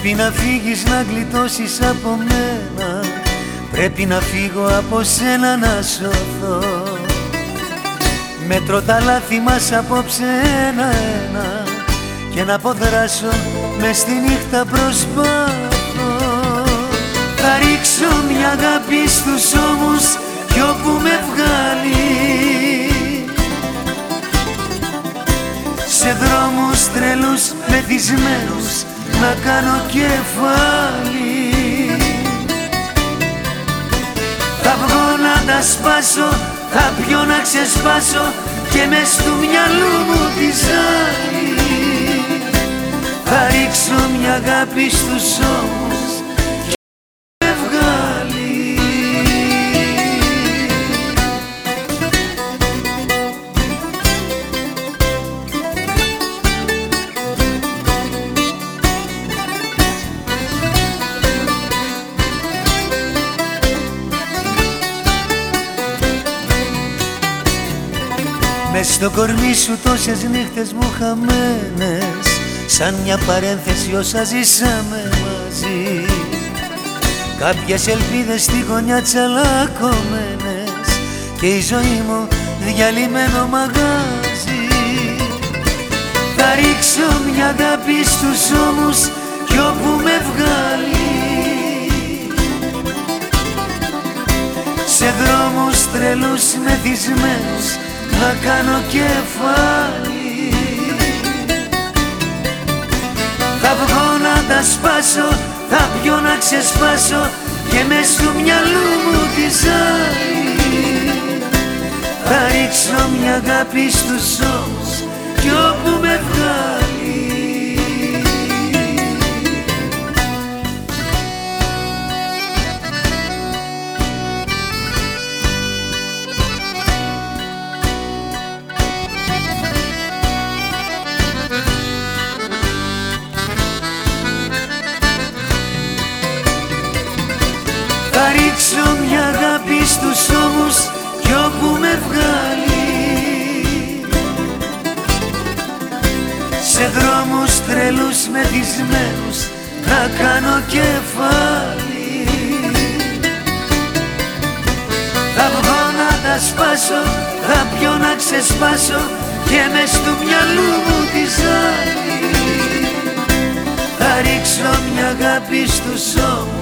Πρέπει να φύγεις να γλιτώσεις από μένα. Πρέπει να φύγω από σένα να σωθώ. Μέτρο τα λάθη μας απόψε ένα-ένα Και να αποδράσω μες στη νύχτα προσπάθω Θα ρίξω μια αγάπη στους ώμους κι όπου με βγάλει. Σε δρόμους τρελούς μεθυσμένους να κάνω κεφάλι. Θα βγω να τα σπάσω, θα πιω να ξεσπάσω και μες του μυαλού μου τη ζάλη. Θα ρίξω μια αγάπη στους ώμους Μες στο κορμί σου τόσες νύχτες μου χαμένες Σαν μια παρένθεση όσα ζήσαμε μαζί. Κάποιες ελπίδες στη γωνιά τσαλακωμένες Και η ζωή μου διαλυμένο μαγάζι. Θα ρίξω μια αγάπη στους ώμους κι όπου με βγάλει. Σε δρόμους τρελούς μεθυσμένους να κάνω κεφάλι. Θα βγω να τα σπάσω, θα πιω να ξεσπάσω και μες του μυαλού μου τη ζάλη Θα ρίξω μια αγάπη στους ώμους κι όπου με βγάλει Θα ρίξω μια αγάπη στους ώμους κι όπου με βγάλει. Σε δρόμους τρελούς μεθυσμένους να κάνω κεφάλι. Θα βγω να τα σπάσω, θα πιω να ξεσπάσω και μες του μυαλού μου τη ζάλη. Θα ρίξω μια αγάπη στους ώμους